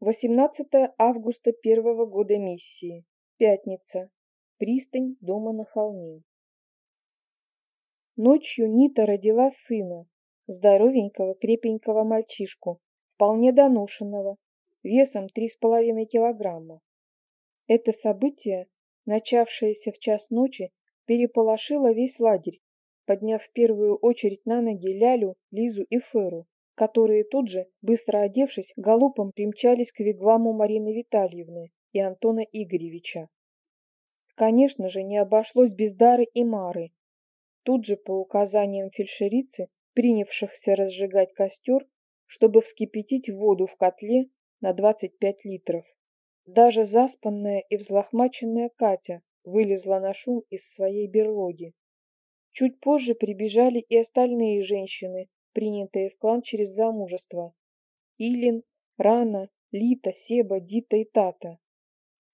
18 августа первого года миссии. Пятница. Пристань дома на холме. Ночью Нита родила сына, здоровенького крепенького мальчишку, вполне доношенного, весом 3,5 килограмма. Это событие, начавшееся в час ночи, переполошило весь лагерь, подняв в первую очередь на ноги Лялю, Лизу и Феру, которые тут же, быстро одевшись, галопом примчались к вигваму Марины Витальевны и Антона Игоревича. Конечно же, не обошлось без Дары и Мары. Тут же, по указаниям фельдшерицы, принявшихся разжигать костер, чтобы вскипятить воду в котле на 25 литров. Даже заспанная и взлохмаченная Катя вылезла на шум из своей берлоги. Чуть позже прибежали и остальные женщины, принятые в клан через замужество. Илин, Рана, Лита, Себа, Дита и Тата.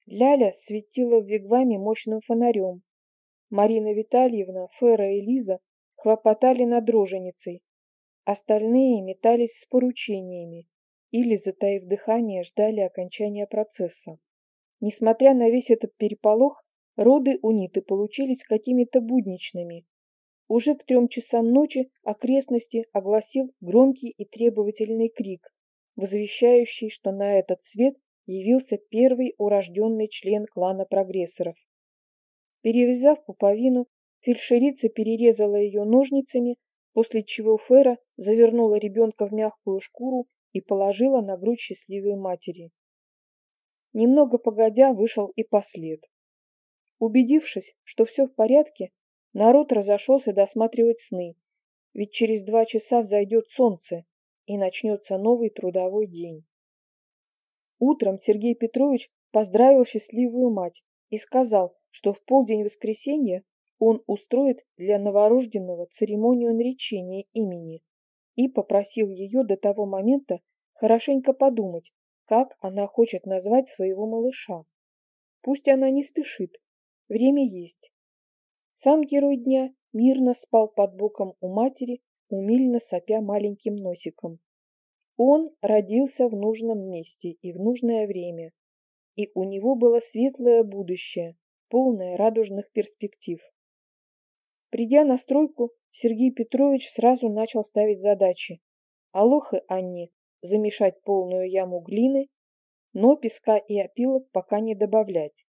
Ляля светила в вигваме мощным фонарем. Марина Витальевна, Фера и Лиза хлопотали над роженицей. Остальные метались с поручениями или, затаив дыхание, ждали окончания процесса. Несмотря на весь этот переполох, роды у Ниты получились какими-то будничными, уже к трем часам ночи окрестности огласил громкий и требовательный крик, возвещающий, что на этот свет явился первый урожденный член клана прогрессоров. Перевязав пуповину, фельдшерица перерезала ее ножницами, после чего Фера завернула ребенка в мягкую шкуру и положила на грудь счастливой матери. Немного погодя вышел и послед. Убедившись, что все в порядке, Народ разошелся досматривать сны, ведь через два часа взойдет солнце, и начнется новый трудовой день. Утром Сергей Петрович поздравил счастливую мать и сказал, что в полдень воскресенья он устроит для новорожденного церемонию наречения имени и попросил ее до того момента хорошенько подумать, как она хочет назвать своего малыша. Пусть она не спешит, время есть. Сам герой дня мирно спал под боком у матери, умильно сопя маленьким носиком. Он родился в нужном месте и в нужное время, и у него было светлое будущее, полное радужных перспектив. Придя на стройку, Сергей Петрович сразу начал ставить задачи. Алохе Анне замешать полную яму глины, но песка и опилок пока не добавлять.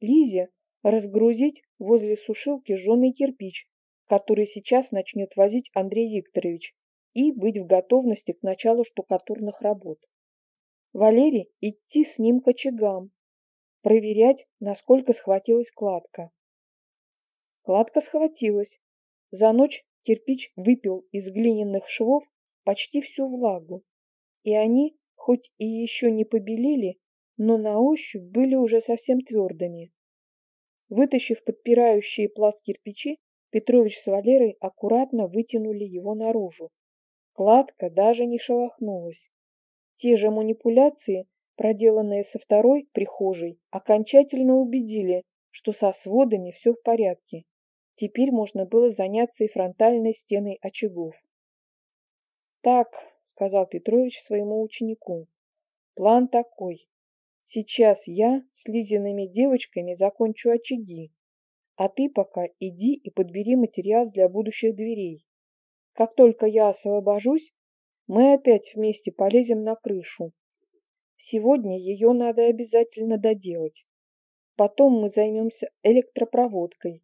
Лизе разгрузить возле сушилки жженый кирпич, который сейчас начнет возить Андрей Викторович, и быть в готовности к началу штукатурных работ. Валерий идти с ним к очагам, проверять, насколько схватилась кладка. Кладка схватилась. За ночь кирпич выпил из глиняных швов почти всю влагу, и они, хоть и еще не побелели, но на ощупь были уже совсем твердыми. Вытащив подпирающие пласт кирпичи, Петрович с Валерой аккуратно вытянули его наружу. Кладка даже не шелохнулась. Те же манипуляции, проделанные со второй прихожей, окончательно убедили, что со сводами все в порядке. Теперь можно было заняться и фронтальной стеной очагов. «Так», — сказал Петрович своему ученику, — «план такой. Сейчас я с Лизиными девочками закончу очаги, а ты пока иди и подбери материал для будущих дверей. Как только я освобожусь, мы опять вместе полезем на крышу. Сегодня ее надо обязательно доделать. Потом мы займемся электропроводкой,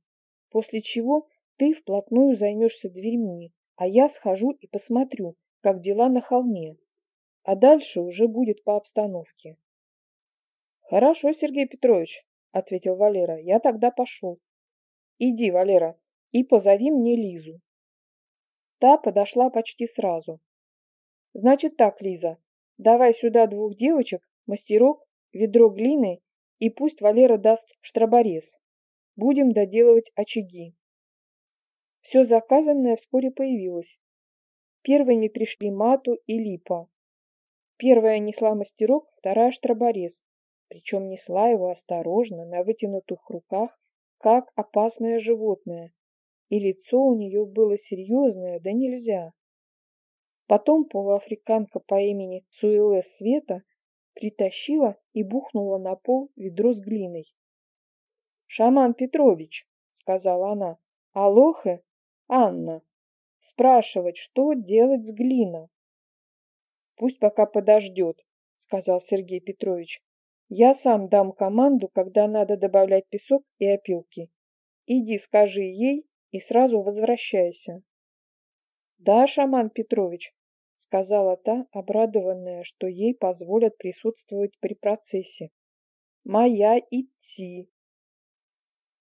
после чего ты вплотную займешься дверьми, а я схожу и посмотрю, как дела на холме. А дальше уже будет по обстановке. «Хорошо, Сергей Петрович», — ответил Валера, — «я тогда пошел». «Иди, Валера, и позови мне Лизу». Та подошла почти сразу. «Значит так, Лиза, давай сюда двух девочек, мастерок, ведро глины, и пусть Валера даст штроборез. Будем доделывать очаги». Все заказанное вскоре появилось. Первыми пришли Мату и Липа. Первая несла мастерок, вторая штроборез, причем несла его осторожно, на вытянутых руках, как опасное животное, и лицо у нее было серьезное, да нельзя. Потом полуафриканка по имени Суэлэ Света притащила и бухнула на пол ведро с глиной. «Шаман Петрович», — сказала она, — «алохе, Анна, спрашивать, что делать с глиной?» «Пусть пока подождет», — сказал Сергей Петрович. «Я сам дам команду, когда надо добавлять песок и опилки. Иди скажи ей и сразу возвращайся». «Да, Шаман Петрович», — сказала та, обрадованная, что ей позволят присутствовать при процессе. «Моя идти».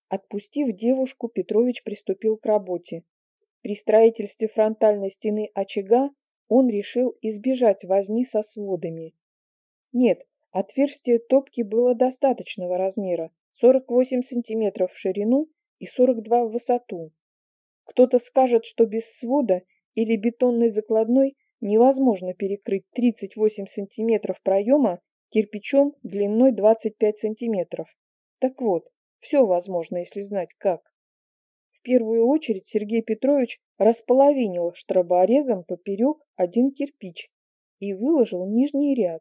Отпустив девушку, Петрович приступил к работе. При строительстве фронтальной стены очага он решил избежать возни со сводами. Нет, отверстие топки было достаточного размера, 48 сантиметров в ширину и 42 в высоту. Кто-то скажет, что без свода или бетонной закладной невозможно перекрыть 38 сантиметров проема кирпичом длиной 25 сантиметров. Так вот, все возможно, если знать как. В первую очередь Сергей Петрович располовинил штроборезом поперек один кирпич и выложил нижний ряд,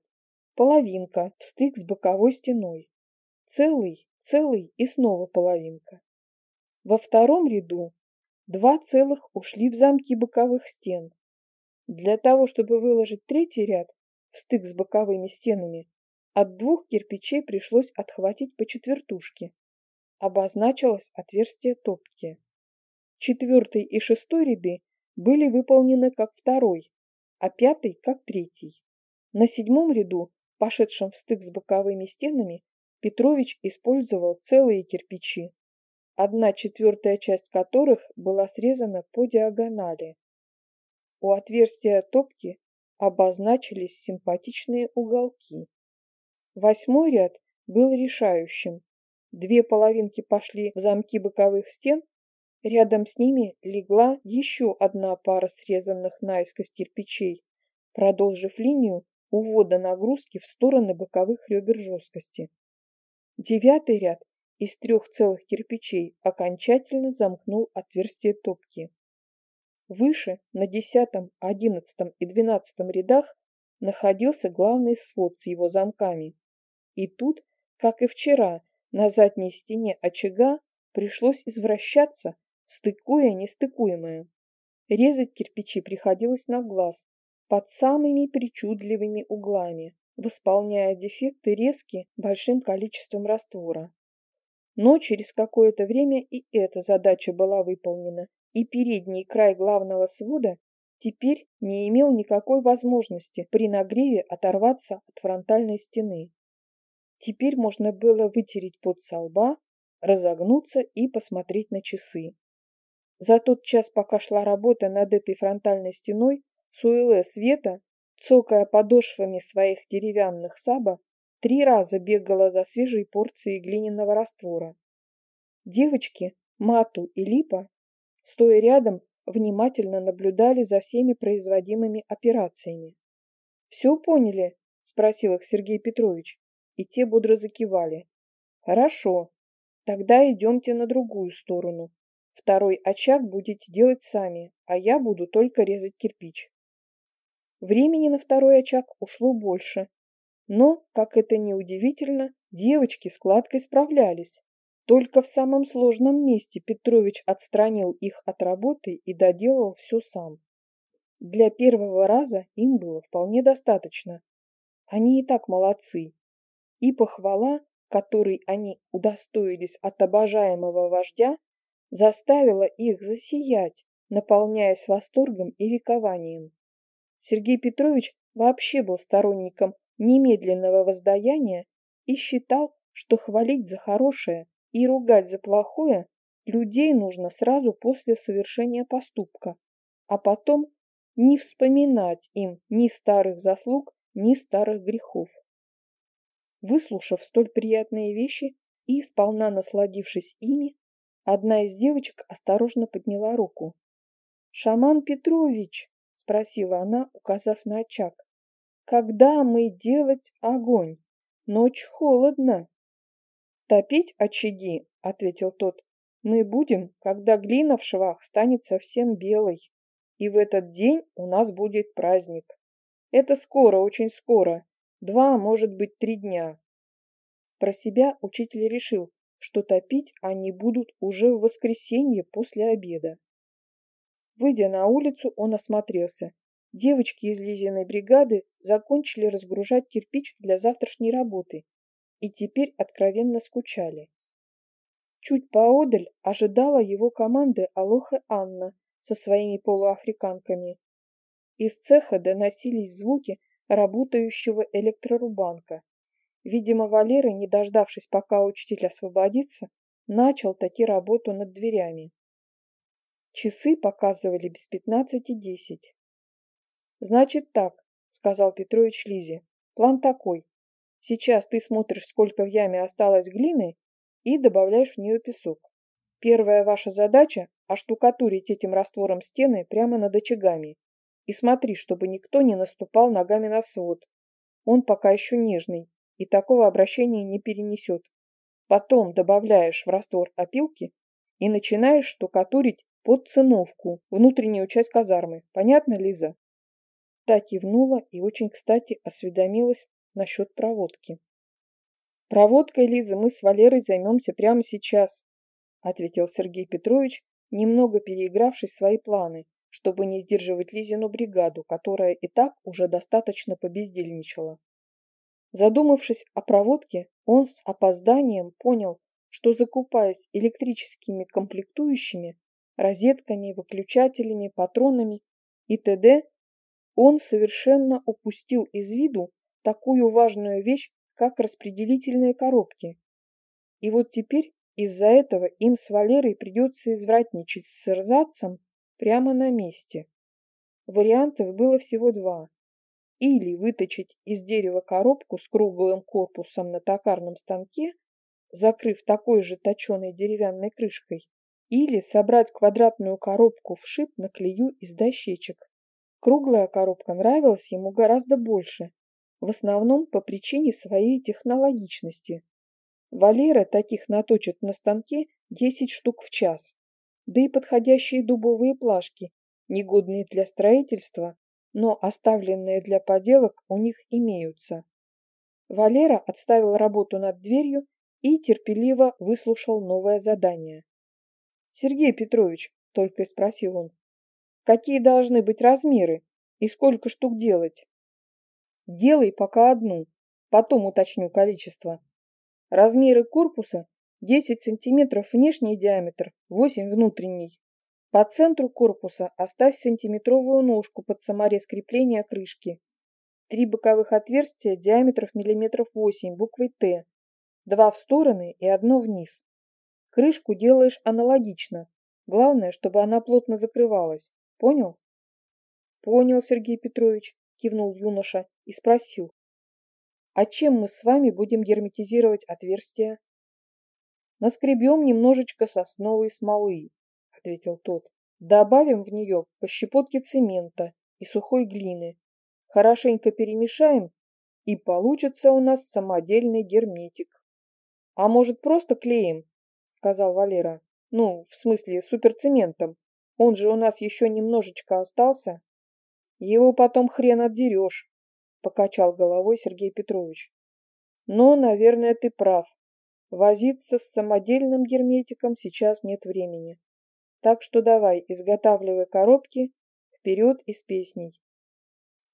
половинка в стык с боковой стеной. Целый, целый и снова половинка. Во втором ряду два целых ушли в замки боковых стен, для того, чтобы выложить третий ряд в стык с боковыми стенами, от двух кирпичей пришлось отхватить по четвертушке. Обозначилось отверстие топки. Четвертый и шестой ряды были выполнены как второй, а пятый как третий. На седьмом ряду, пошедшем в стык с боковыми стенами, Петрович использовал целые кирпичи, одна четвертая часть которых была срезана по диагонали. У отверстия топки обозначились симпатичные уголки. Восьмой ряд был решающим. Две половинки пошли в замки боковых стен, рядом с ними легла еще одна пара срезанных наискось кирпичей, продолжив линию увода нагрузки в стороны боковых ребер жесткости. Девятый ряд из трех целых кирпичей окончательно замкнул отверстие топки. Выше, на десятом, одиннадцатом и двенадцатом рядах, находился главный свод с его замками. И тут, как и вчера, на задней стене очага пришлось извращаться, стыкуя нестыкуемое. Резать кирпичи приходилось на глаз, под самыми причудливыми углами, восполняя дефекты резки большим количеством раствора. Но через какое-то время и эта задача была выполнена, и передний край главного свода теперь не имел никакой возможности при нагреве оторваться от фронтальной стены. Теперь можно было вытереть пот со лба, разогнуться и посмотреть на часы. За тот час, пока шла работа над этой фронтальной стеной, Суэлэ Света, цокая подошвами своих деревянных саба, три раза бегала за свежей порцией глиняного раствора. Девочки, Мату и Липа стоя рядом, внимательно наблюдали за всеми производимыми операциями. «Все поняли?» – спросил их Сергей Петрович, и те бодро закивали. «Хорошо, тогда идемте на другую сторону. Второй очаг будете делать сами, а я буду только резать кирпич». Времени на второй очаг ушло больше, но, как это ни удивительно, девочки с кладкой справлялись. Только в самом сложном месте Петрович отстранил их от работы и доделал все сам. Для первого раза им было вполне достаточно. Они и так молодцы. И похвала, которой они удостоились от обожаемого вождя, заставила их засиять, наполняясь восторгом и ликованием. Сергей Петрович вообще был сторонником немедленного воздаяния и считал, что хвалить за хорошее и ругать за плохое людей нужно сразу после совершения поступка, а потом не вспоминать им ни старых заслуг, ни старых грехов. Выслушав столь приятные вещи и сполна насладившись ими, одна из девочек осторожно подняла руку. «Шаман Петрович!» — спросила она, указав на очаг. «Когда мы делать огонь? Ночь холодно!» «Топить очаги», — ответил тот, — «мы будем, когда глина в швах станет совсем белой, и в этот день у нас будет праздник. Это скоро, очень скоро. Два, может быть, три дня. Про себя учитель решил, что топить они будут уже в воскресенье после обеда. Выйдя на улицу, он осмотрелся. Девочки из Лизиной бригады закончили разгружать кирпич для завтрашней работы и теперь откровенно скучали. Чуть поодаль ожидала его команды Алоха Анна со своими полуафриканками. Из цеха доносились звуки работающего электрорубанка. Видимо, Валера, не дождавшись, пока учитель освободится, начал таки работу над дверями. Часы показывали без пятнадцати десять. «Значит так», — сказал Петрович Лизе, — «план такой. Сейчас ты смотришь, сколько в яме осталось глины, и добавляешь в нее песок. Первая ваша задача – оштукатурить этим раствором стены прямо над очагами. И смотри, чтобы никто не наступал ногами на свод. Он пока еще нежный, и такого обращения не перенесет. Потом добавляешь в раствор опилки и начинаешь штукатурить под циновку, внутреннюю часть казармы. Понятно, Лиза? Та кивнула и очень кстати осведомилась насчет проводки. «Проводкой, Лиза, мы с Валерой займемся прямо сейчас», ответил Сергей Петрович, немного переигравший свои планы, чтобы не сдерживать Лизину бригаду, которая и так уже достаточно побездельничала. Задумавшись о проводке, он с опозданием понял, что закупаясь электрическими комплектующими, розетками, выключателями, патронами и т.д., он совершенно упустил из виду такую важную вещь, как распределительные коробки. И вот теперь из-за этого им с Валерой придется извратничать с эрзацем прямо на месте. Вариантов было всего два. Или выточить из дерева коробку с круглым корпусом на токарном станке, закрыв такой же точеной деревянной крышкой, или собрать квадратную коробку в шип на клею из дощечек. Круглая коробка нравилась ему гораздо больше, в основном по причине своей технологичности. Валера таких наточит на станке 10 штук в час, да и подходящие дубовые плашки, негодные для строительства, но оставленные для поделок у них имеются. Валера отставил работу над дверью и терпеливо выслушал новое задание. «Сергей Петрович», — только и спросил он, — «какие должны быть размеры и сколько штук делать?» Делай пока одну, потом уточню количество. Размеры корпуса 10 см внешний диаметр, 8 внутренний. По центру корпуса оставь сантиметровую ножку под саморез крепления крышки. Три боковых отверстия диаметров миллиметров 8 буквой Т. Два в стороны и одно вниз. Крышку делаешь аналогично. Главное, чтобы она плотно закрывалась. Понял? Понял, Сергей Петрович кивнул юноша и спросил. А чем мы с вами будем герметизировать отверстия? Наскребем немножечко сосновой смолы, ответил тот. Добавим в нее по щепотке цемента и сухой глины. Хорошенько перемешаем, и получится у нас самодельный герметик. А может, просто клеим, сказал Валера. Ну, в смысле, суперцементом. Он же у нас еще немножечко остался. Его потом хрен отдерешь, покачал головой Сергей Петрович. Но, наверное, ты прав. Возиться с самодельным герметиком сейчас нет времени. Так что давай, изготавливай коробки, вперед из песней.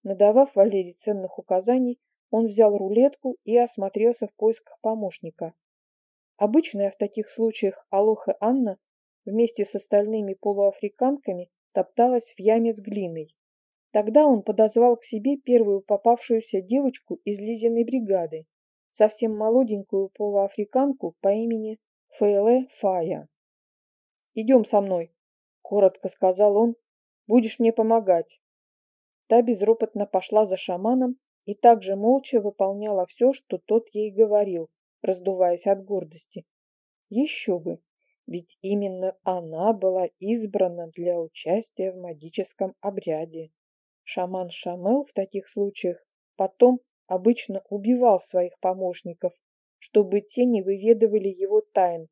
Надавав Валерий ценных указаний, он взял рулетку и осмотрелся в поисках помощника. Обычная в таких случаях Алоха Анна вместе с остальными полуафриканками топталась в яме с глиной. Тогда он подозвал к себе первую попавшуюся девочку из Лизиной бригады, совсем молоденькую полуафриканку по имени Фейле Фая. «Идем со мной», — коротко сказал он, — «будешь мне помогать». Та безропотно пошла за шаманом и также молча выполняла все, что тот ей говорил, раздуваясь от гордости. Еще бы, ведь именно она была избрана для участия в магическом обряде. Шаман Шамел в таких случаях потом обычно убивал своих помощников, чтобы те не выведывали его тайн.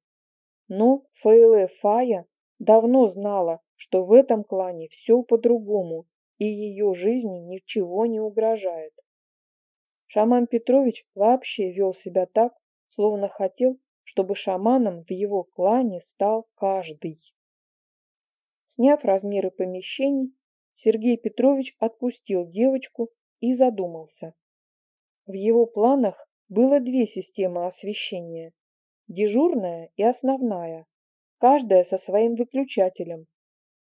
Но Фейле Фая давно знала, что в этом клане все по-другому, и ее жизни ничего не угрожает. Шаман Петрович вообще вел себя так, словно хотел, чтобы шаманом в его клане стал каждый. Сняв размеры помещений, Сергей Петрович отпустил девочку и задумался. В его планах было две системы освещения – дежурная и основная, каждая со своим выключателем,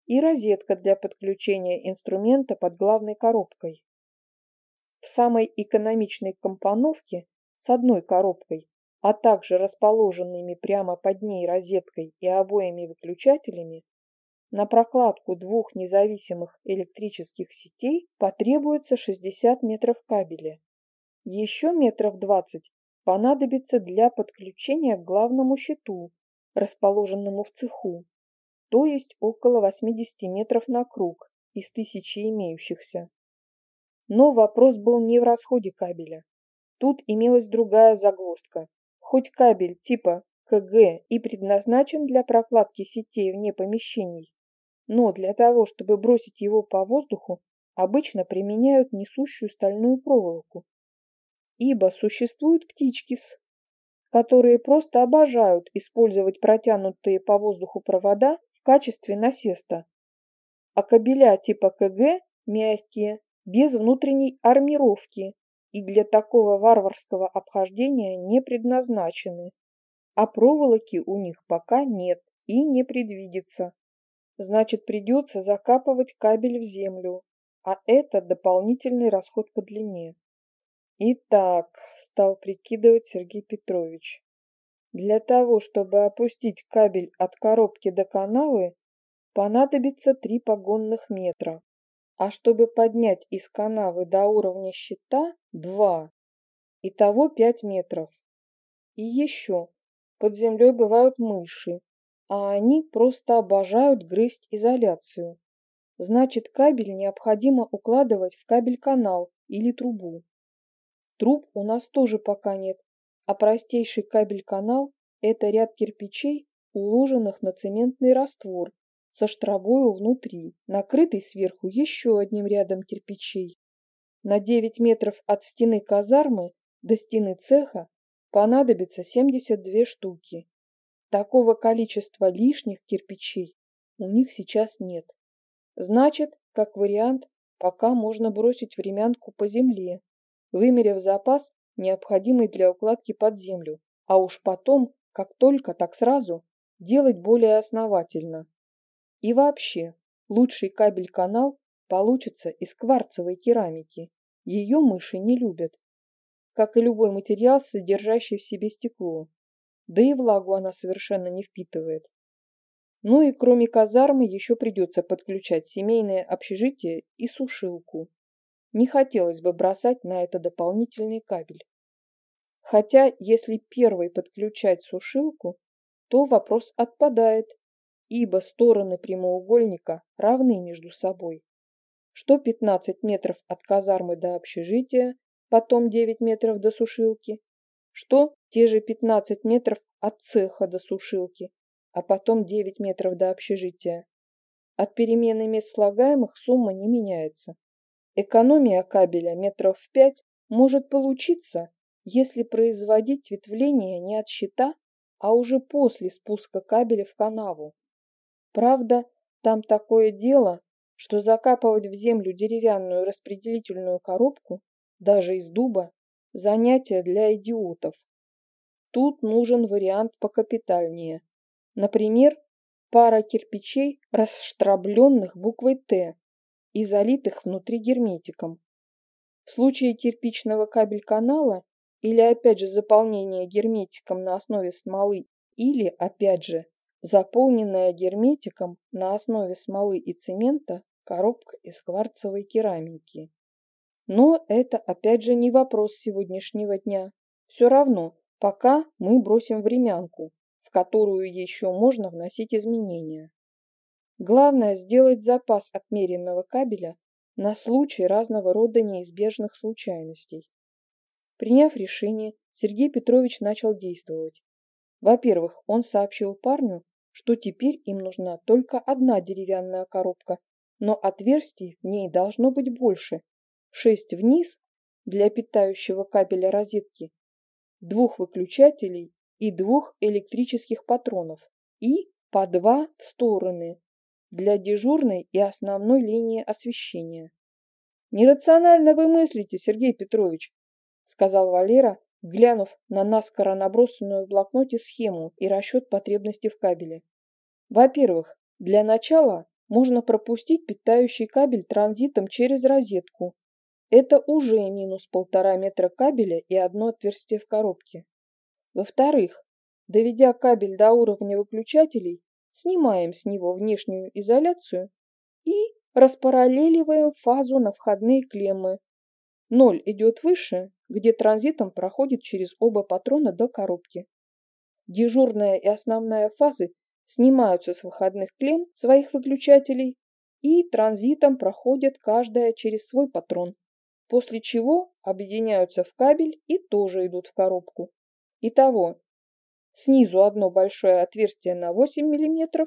и розетка для подключения инструмента под главной коробкой. В самой экономичной компоновке с одной коробкой, а также расположенными прямо под ней розеткой и обоими выключателями, на прокладку двух независимых электрических сетей потребуется 60 метров кабеля. Еще метров 20 понадобится для подключения к главному щиту, расположенному в цеху, то есть около 80 метров на круг из тысячи имеющихся. Но вопрос был не в расходе кабеля. Тут имелась другая загвоздка. Хоть кабель типа КГ и предназначен для прокладки сетей вне помещений, но для того, чтобы бросить его по воздуху, обычно применяют несущую стальную проволоку. Ибо существуют птички с которые просто обожают использовать протянутые по воздуху провода в качестве насеста. А кабеля типа КГ мягкие, без внутренней армировки и для такого варварского обхождения не предназначены. А проволоки у них пока нет и не предвидится. Значит, придется закапывать кабель в землю, а это дополнительный расход по длине. Итак, стал прикидывать Сергей Петрович. Для того, чтобы опустить кабель от коробки до канавы, понадобится три погонных метра, а чтобы поднять из канавы до уровня щита – два. Итого пять метров. И еще, под землей бывают мыши, а они просто обожают грызть изоляцию. Значит, кабель необходимо укладывать в кабель-канал или трубу. Труб у нас тоже пока нет, а простейший кабель-канал – это ряд кирпичей, уложенных на цементный раствор, со штробою внутри, накрытый сверху еще одним рядом кирпичей. На 9 метров от стены казармы до стены цеха понадобится 72 штуки. Такого количества лишних кирпичей у них сейчас нет. Значит, как вариант, пока можно бросить времянку по земле, вымерив запас, необходимый для укладки под землю, а уж потом, как только, так сразу, делать более основательно. И вообще, лучший кабель-канал получится из кварцевой керамики. Ее мыши не любят, как и любой материал, содержащий в себе стекло да и влагу она совершенно не впитывает. Ну и кроме казармы еще придется подключать семейное общежитие и сушилку. Не хотелось бы бросать на это дополнительный кабель. Хотя, если первой подключать сушилку, то вопрос отпадает, ибо стороны прямоугольника равны между собой. Что 15 метров от казармы до общежития, потом 9 метров до сушилки, что те же 15 метров от цеха до сушилки, а потом 9 метров до общежития. От перемены мест слагаемых сумма не меняется. Экономия кабеля метров в 5 может получиться, если производить ветвление не от щита, а уже после спуска кабеля в канаву. Правда, там такое дело, что закапывать в землю деревянную распределительную коробку, даже из дуба, Занятие для идиотов. Тут нужен вариант покапитальнее. Например, пара кирпичей, расштрабленных буквой «Т» и залитых внутри герметиком. В случае кирпичного кабель-канала или опять же заполнения герметиком на основе смолы или опять же заполненная герметиком на основе смолы и цемента коробка из кварцевой керамики. Но это опять же не вопрос сегодняшнего дня. Все равно, пока мы бросим времянку, в которую еще можно вносить изменения. Главное сделать запас отмеренного кабеля на случай разного рода неизбежных случайностей. Приняв решение, Сергей Петрович начал действовать. Во-первых, он сообщил парню, что теперь им нужна только одна деревянная коробка, но отверстий в ней должно быть больше, шесть вниз, для питающего кабеля розетки, двух выключателей и двух электрических патронов и по два в стороны для дежурной и основной линии освещения. «Нерационально вы мыслите, Сергей Петрович», — сказал Валера, глянув на наскоро набросанную в блокноте схему и расчет потребностей в кабеле. Во-первых, для начала можно пропустить питающий кабель транзитом через розетку. Это уже минус полтора метра кабеля и одно отверстие в коробке. Во-вторых, доведя кабель до уровня выключателей, снимаем с него внешнюю изоляцию и распараллеливаем фазу на входные клеммы. Ноль идет выше, где транзитом проходит через оба патрона до коробки. Дежурная и основная фазы снимаются с выходных клемм своих выключателей и транзитом проходят каждая через свой патрон, после чего объединяются в кабель и тоже идут в коробку. Итого, снизу одно большое отверстие на 8 мм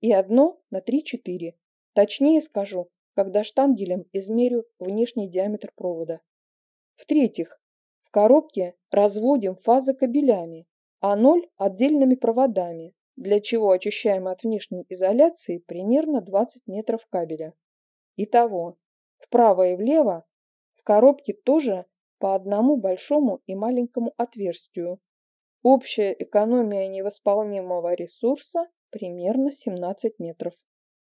и одно на 3-4. Точнее скажу, когда штангелем измерю внешний диаметр провода. В-третьих, в коробке разводим фазы кабелями, а ноль отдельными проводами, для чего очищаем от внешней изоляции примерно 20 метров кабеля. Итого, вправо и влево в коробке тоже по одному большому и маленькому отверстию. Общая экономия невосполнимого ресурса примерно 17 метров.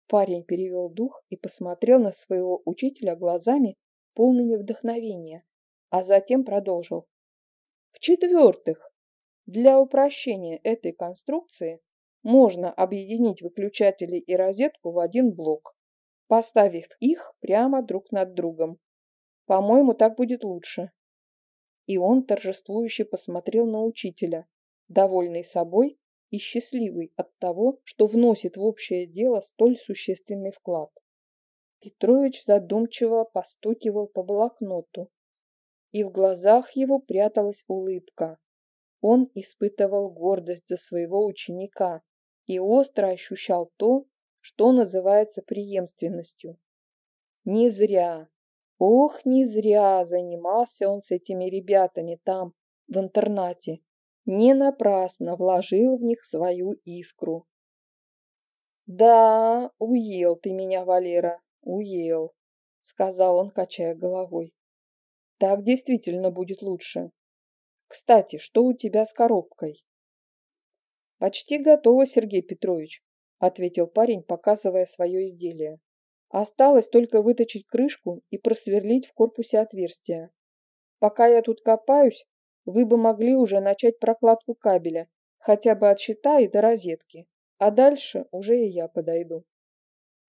Парень перевел дух и посмотрел на своего учителя глазами, полными вдохновения, а затем продолжил. В-четвертых, для упрощения этой конструкции можно объединить выключатели и розетку в один блок, поставив их прямо друг над другом. По-моему, так будет лучше. И он торжествующе посмотрел на учителя, довольный собой и счастливый от того, что вносит в общее дело столь существенный вклад. Петрович задумчиво постукивал по блокноту, и в глазах его пряталась улыбка. Он испытывал гордость за своего ученика и остро ощущал то, что называется преемственностью. Не зря, ох, не зря занимался он с этими ребятами там, в интернате не напрасно вложил в них свою искру. «Да, уел ты меня, Валера, уел», — сказал он, качая головой. «Так действительно будет лучше. Кстати, что у тебя с коробкой?» «Почти готово, Сергей Петрович», — ответил парень, показывая свое изделие. «Осталось только выточить крышку и просверлить в корпусе отверстия. Пока я тут копаюсь, вы бы могли уже начать прокладку кабеля, хотя бы от щита и до розетки, а дальше уже и я подойду.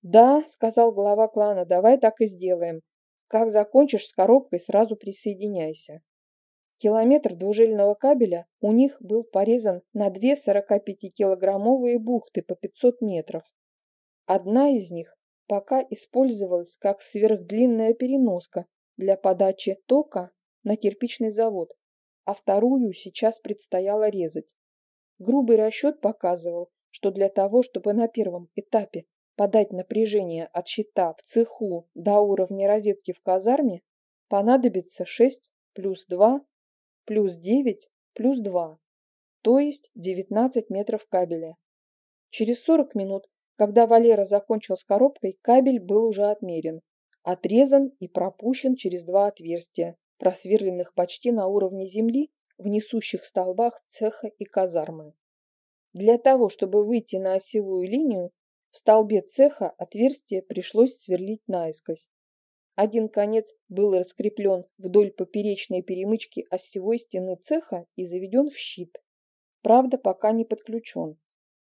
«Да», — сказал глава клана, — «давай так и сделаем. Как закончишь с коробкой, сразу присоединяйся». Километр двужильного кабеля у них был порезан на две 45-килограммовые бухты по 500 метров. Одна из них пока использовалась как сверхдлинная переноска для подачи тока на кирпичный завод, а вторую сейчас предстояло резать. Грубый расчет показывал, что для того, чтобы на первом этапе подать напряжение от щита в цеху до уровня розетки в казарме, понадобится 6 плюс 2 плюс 9 плюс 2, то есть 19 метров кабеля. Через 40 минут, когда Валера закончил с коробкой, кабель был уже отмерен, отрезан и пропущен через два отверстия, просверленных почти на уровне земли в несущих столбах цеха и казармы. Для того, чтобы выйти на осевую линию, в столбе цеха отверстие пришлось сверлить наискось. Один конец был раскреплен вдоль поперечной перемычки осевой стены цеха и заведен в щит. Правда, пока не подключен.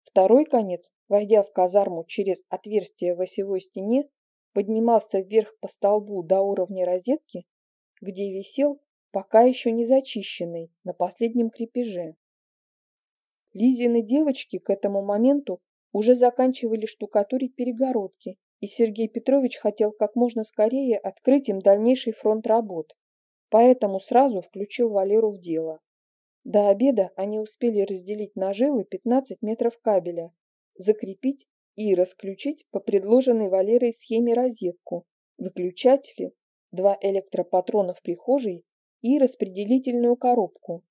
Второй конец, войдя в казарму через отверстие в осевой стене, поднимался вверх по столбу до уровня розетки где висел пока еще не зачищенный на последнем крепеже. Лизины девочки к этому моменту уже заканчивали штукатурить перегородки, и Сергей Петрович хотел как можно скорее открыть им дальнейший фронт работ, поэтому сразу включил Валеру в дело. До обеда они успели разделить на жилы 15 метров кабеля, закрепить и расключить по предложенной Валерой схеме розетку, выключатели, два электропатрона в прихожей и распределительную коробку,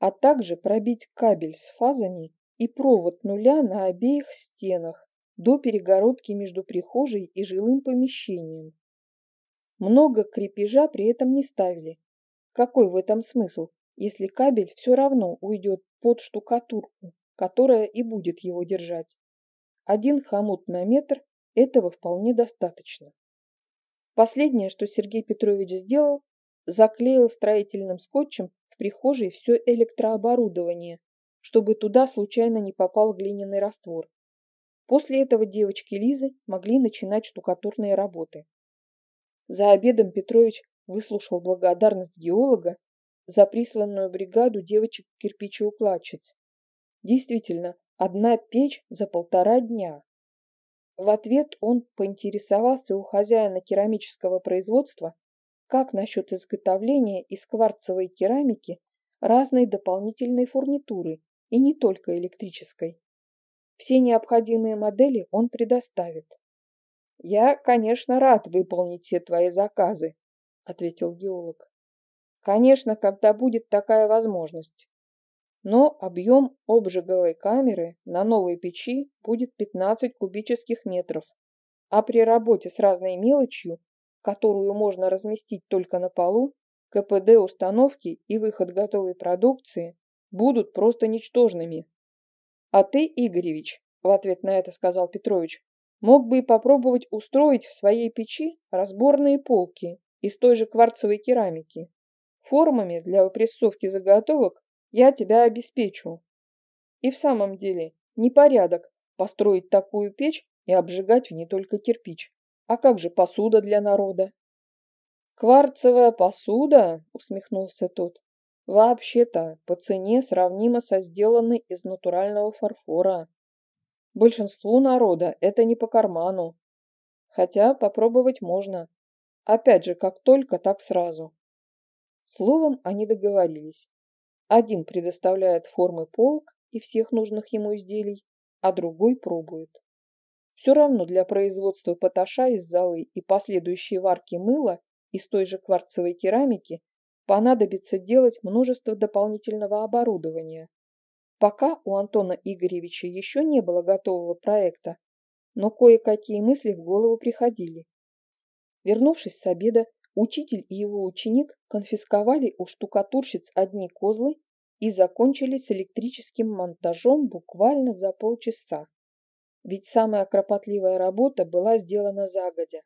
а также пробить кабель с фазами и провод нуля на обеих стенах до перегородки между прихожей и жилым помещением. Много крепежа при этом не ставили. Какой в этом смысл, если кабель все равно уйдет под штукатурку, которая и будет его держать? Один хомут на метр этого вполне достаточно. Последнее, что Сергей Петрович сделал, заклеил строительным скотчем в прихожей все электрооборудование, чтобы туда случайно не попал глиняный раствор. После этого девочки Лизы могли начинать штукатурные работы. За обедом Петрович выслушал благодарность геолога за присланную бригаду девочек-кирпичеукладчиц. Действительно, одна печь за полтора дня. В ответ он поинтересовался у хозяина керамического производства, как насчет изготовления из кварцевой керамики разной дополнительной фурнитуры и не только электрической. Все необходимые модели он предоставит. «Я, конечно, рад выполнить все твои заказы», — ответил геолог. «Конечно, когда будет такая возможность. Но объем обжиговой камеры на новой печи будет 15 кубических метров, а при работе с разной мелочью которую можно разместить только на полу, КПД установки и выход готовой продукции будут просто ничтожными. А ты, Игоревич, в ответ на это сказал Петрович, мог бы и попробовать устроить в своей печи разборные полки из той же кварцевой керамики. Формами для выпрессовки заготовок я тебя обеспечу. И в самом деле, непорядок построить такую печь и обжигать в ней только кирпич. А как же посуда для народа? Кварцевая посуда, усмехнулся тот, вообще-то по цене сравнима со сделанной из натурального фарфора. Большинству народа это не по карману. Хотя попробовать можно. Опять же, как только, так сразу. Словом, они договорились. Один предоставляет формы полк и всех нужных ему изделий, а другой пробует. Все равно для производства поташа из золы и последующей варки мыла из той же кварцевой керамики понадобится делать множество дополнительного оборудования. Пока у Антона Игоревича еще не было готового проекта, но кое-какие мысли в голову приходили. Вернувшись с обеда, учитель и его ученик конфисковали у штукатурщиц одни козлы и закончили с электрическим монтажом буквально за полчаса ведь самая кропотливая работа была сделана загодя.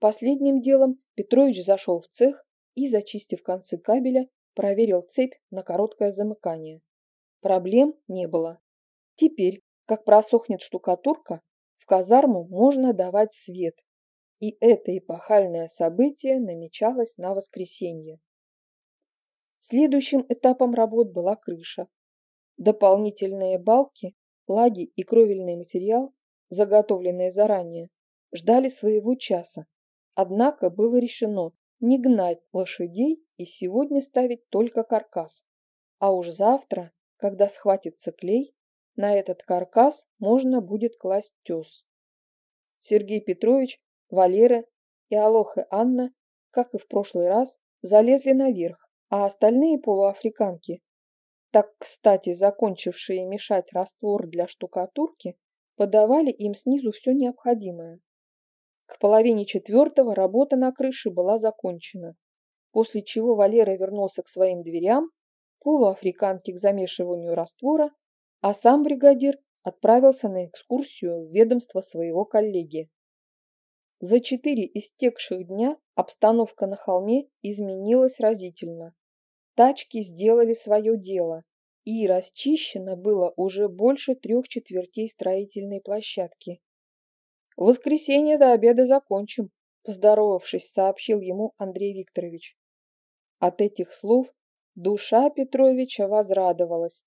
Последним делом Петрович зашел в цех и, зачистив концы кабеля, проверил цепь на короткое замыкание. Проблем не было. Теперь, как просохнет штукатурка, в казарму можно давать свет, и это эпохальное событие намечалось на воскресенье. Следующим этапом работ была крыша. Дополнительные балки Лаги и кровельный материал, заготовленные заранее, ждали своего часа. Однако было решено не гнать лошадей и сегодня ставить только каркас. А уж завтра, когда схватится клей, на этот каркас можно будет класть тес. Сергей Петрович, Валера и Алоха Анна, как и в прошлый раз, залезли наверх, а остальные полуафриканки так кстати закончившие мешать раствор для штукатурки, подавали им снизу все необходимое. К половине четвертого работа на крыше была закончена, после чего Валера вернулся к своим дверям, полуафриканки к замешиванию раствора, а сам бригадир отправился на экскурсию в ведомство своего коллеги. За четыре истекших дня обстановка на холме изменилась разительно. Тачки сделали свое дело, и расчищено было уже больше трех четвертей строительной площадки. В воскресенье до обеда закончим, поздоровавшись, сообщил ему Андрей Викторович. От этих слов душа Петровича возрадовалась,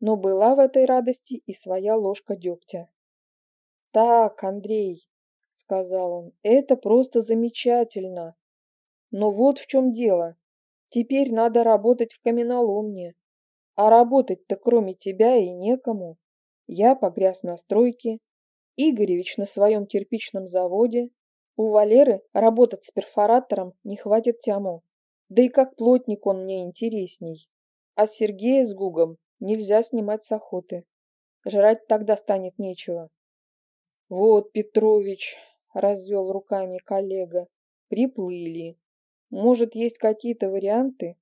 но была в этой радости и своя ложка дегтя. «Так, Андрей», — сказал он, — «это просто замечательно. Но вот в чем дело. Теперь надо работать в каменоломне. А работать-то кроме тебя и некому. Я погряз на стройке, Игоревич на своем кирпичном заводе, У Валеры работать с перфоратором не хватит тяму. Да и как плотник он мне интересней. А Сергея с Гугом нельзя снимать с охоты. Жрать тогда станет нечего. Вот, Петрович, развел руками коллега, приплыли. Может, есть какие-то варианты?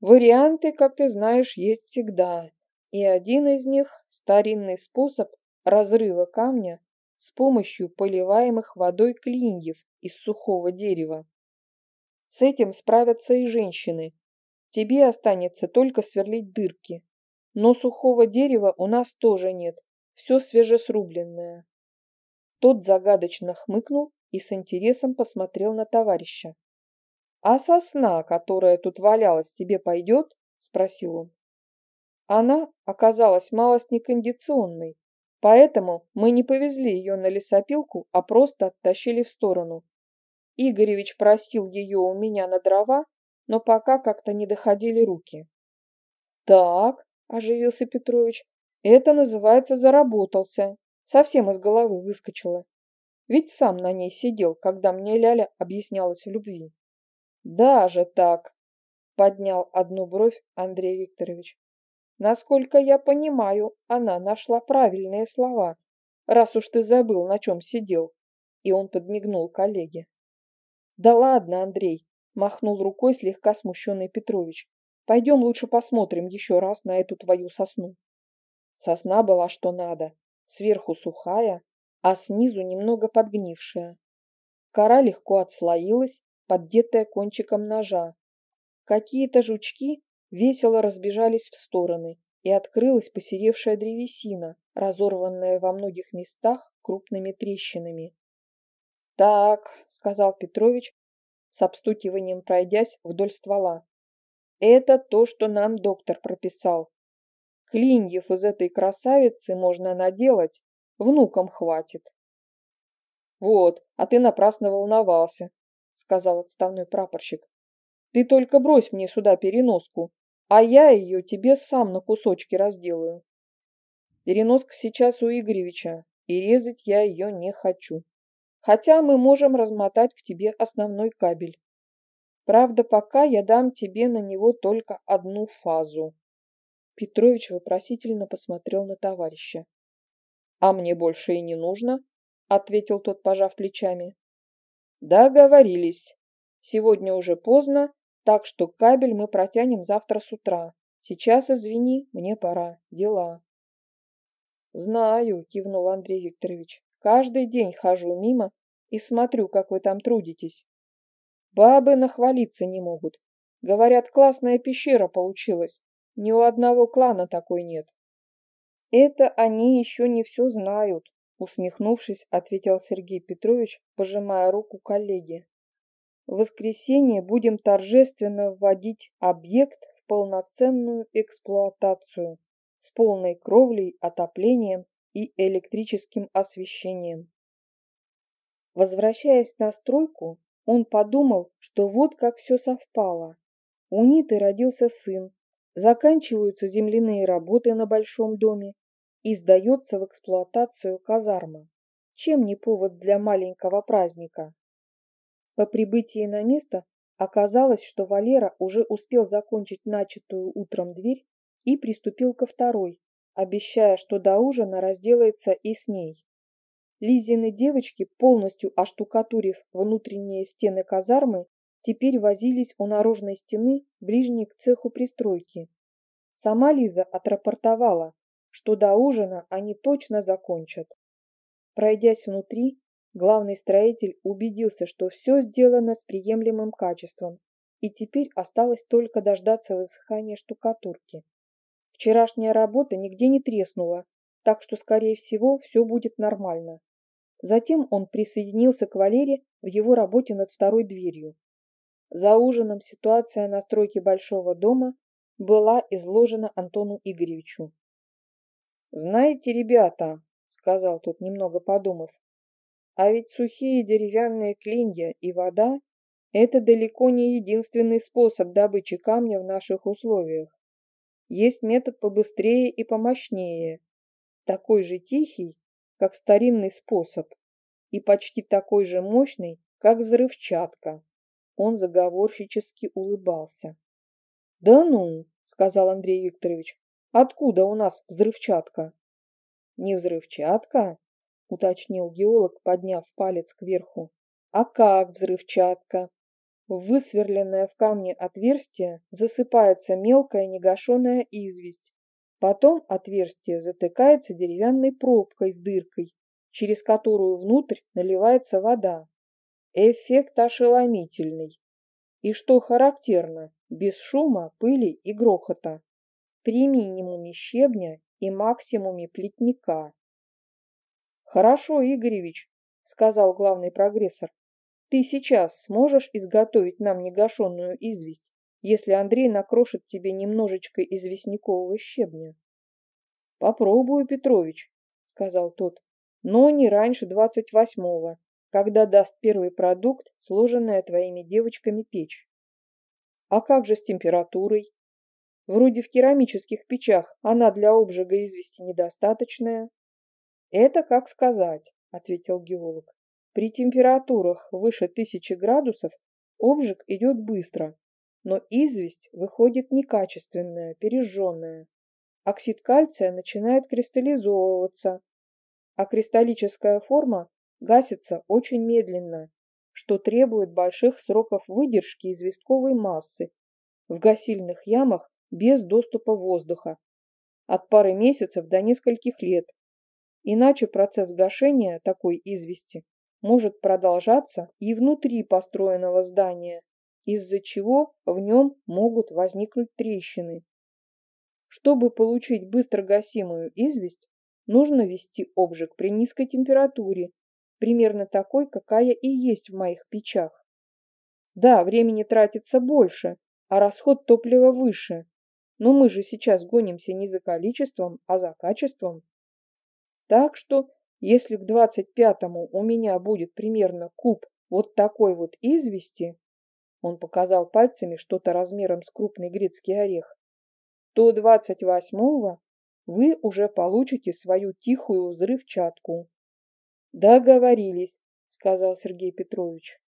Варианты, как ты знаешь, есть всегда. И один из них – старинный способ разрыва камня с помощью поливаемых водой клиньев из сухого дерева. С этим справятся и женщины. Тебе останется только сверлить дырки. Но сухого дерева у нас тоже нет, все свежесрубленное. Тот загадочно хмыкнул и с интересом посмотрел на товарища. «А сосна, которая тут валялась, тебе пойдет?» – спросил он. Она оказалась малость некондиционной, поэтому мы не повезли ее на лесопилку, а просто оттащили в сторону. Игоревич просил ее у меня на дрова, но пока как-то не доходили руки. «Так», – оживился Петрович, – «это называется заработался. Совсем из головы выскочила. Ведь сам на ней сидел, когда мне Ляля объяснялась в любви». «Даже так», – поднял одну бровь Андрей Викторович. «Насколько я понимаю, она нашла правильные слова, раз уж ты забыл, на чем сидел». И он подмигнул коллеге. «Да ладно, Андрей!» – махнул рукой слегка смущенный Петрович. «Пойдем лучше посмотрим еще раз на эту твою сосну». Сосна была что надо, сверху сухая, а снизу немного подгнившая. Кора легко отслоилась, поддетая кончиком ножа. Какие-то жучки весело разбежались в стороны, и открылась посеревшая древесина, разорванная во многих местах крупными трещинами. «Так», — сказал Петрович, с обстукиванием пройдясь вдоль ствола. «Это то, что нам доктор прописал. Клиньев из этой красавицы можно наделать, внукам хватит». «Вот, а ты напрасно волновался», — сказал отставной прапорщик. «Ты только брось мне сюда переноску, а я ее тебе сам на кусочки разделаю. Переноска сейчас у Игоревича, и резать я ее не хочу» хотя мы можем размотать к тебе основной кабель. Правда, пока я дам тебе на него только одну фазу. Петрович вопросительно посмотрел на товарища. А мне больше и не нужно, ответил тот, пожав плечами. Договорились. Сегодня уже поздно, так что кабель мы протянем завтра с утра. Сейчас, извини, мне пора. Дела. Знаю, кивнул Андрей Викторович. Каждый день хожу мимо и смотрю, как вы там трудитесь. Бабы нахвалиться не могут. Говорят, классная пещера получилась. Ни у одного клана такой нет. Это они еще не все знают, усмехнувшись, ответил Сергей Петрович, пожимая руку коллеге. Воскресенье будем торжественно вводить объект в полноценную эксплуатацию с полной кровлей, отоплением и электрическим освещением. Возвращаясь на стройку, он подумал, что вот как все совпало. У Ниты родился сын, заканчиваются земляные работы на большом доме и сдается в эксплуатацию казарма. Чем не повод для маленького праздника? По прибытии на место оказалось, что Валера уже успел закончить начатую утром дверь и приступил ко второй, обещая, что до ужина разделается и с ней. Лизины девочки, полностью оштукатурив внутренние стены казармы, теперь возились у наружной стены, ближней к цеху пристройки. Сама Лиза отрапортовала, что до ужина они точно закончат. Пройдясь внутри, главный строитель убедился, что все сделано с приемлемым качеством, и теперь осталось только дождаться высыхания штукатурки. Вчерашняя работа нигде не треснула, так что, скорее всего, все будет нормально. Затем он присоединился к Валере в его работе над второй дверью. За ужином ситуация на стройке большого дома была изложена Антону Игоревичу. «Знаете, ребята», — сказал тот, немного подумав, «а ведь сухие деревянные клинья и вода — это далеко не единственный способ добычи камня в наших условиях. Есть метод побыстрее и помощнее, такой же тихий, как старинный способ. и почти такой же мощный, как взрывчатка. Он заговорщически улыбался. «Да ну!» — сказал Андрей Викторович. «Откуда у нас взрывчатка?» «Не взрывчатка?» — уточнил геолог, подняв палец кверху. «А как взрывчатка?» Высверленное в камне отверстие засыпается мелкая негашенная известь. Потом отверстие затыкается деревянной пробкой с дыркой, через которую внутрь наливается вода. Эффект ошеломительный. И что характерно, без шума, пыли и грохота. При минимуме щебня и максимуме плетника. «Хорошо, Игоревич», — сказал главный прогрессор. «Ты сейчас сможешь изготовить нам негашенную известь, если Андрей накрошит тебе немножечко известнякового щебня?» «Попробую, Петрович», — сказал тот, — «но не раньше двадцать восьмого, когда даст первый продукт, сложенная твоими девочками печь». «А как же с температурой?» Вроде в керамических печах она для обжига извести недостаточная. Это как сказать, ответил геолог. При температурах выше тысячи градусов обжиг идет быстро, но известь выходит некачественная, пережженная. Оксид кальция начинает кристаллизовываться, а кристаллическая форма гасится очень медленно, что требует больших сроков выдержки известковой массы. В гасильных ямах без доступа воздуха от пары месяцев до нескольких лет. Иначе процесс гашения такой извести может продолжаться и внутри построенного здания, из-за чего в нем могут возникнуть трещины. Чтобы получить быстро гасимую известь, нужно вести обжиг при низкой температуре, примерно такой, какая и есть в моих печах. Да, времени тратится больше, а расход топлива выше, но мы же сейчас гонимся не за количеством, а за качеством. Так что, если к двадцать пятому у меня будет примерно куб вот такой вот извести, он показал пальцами что-то размером с крупный грецкий орех, то двадцать восьмого вы уже получите свою тихую взрывчатку. Договорились, сказал Сергей Петрович.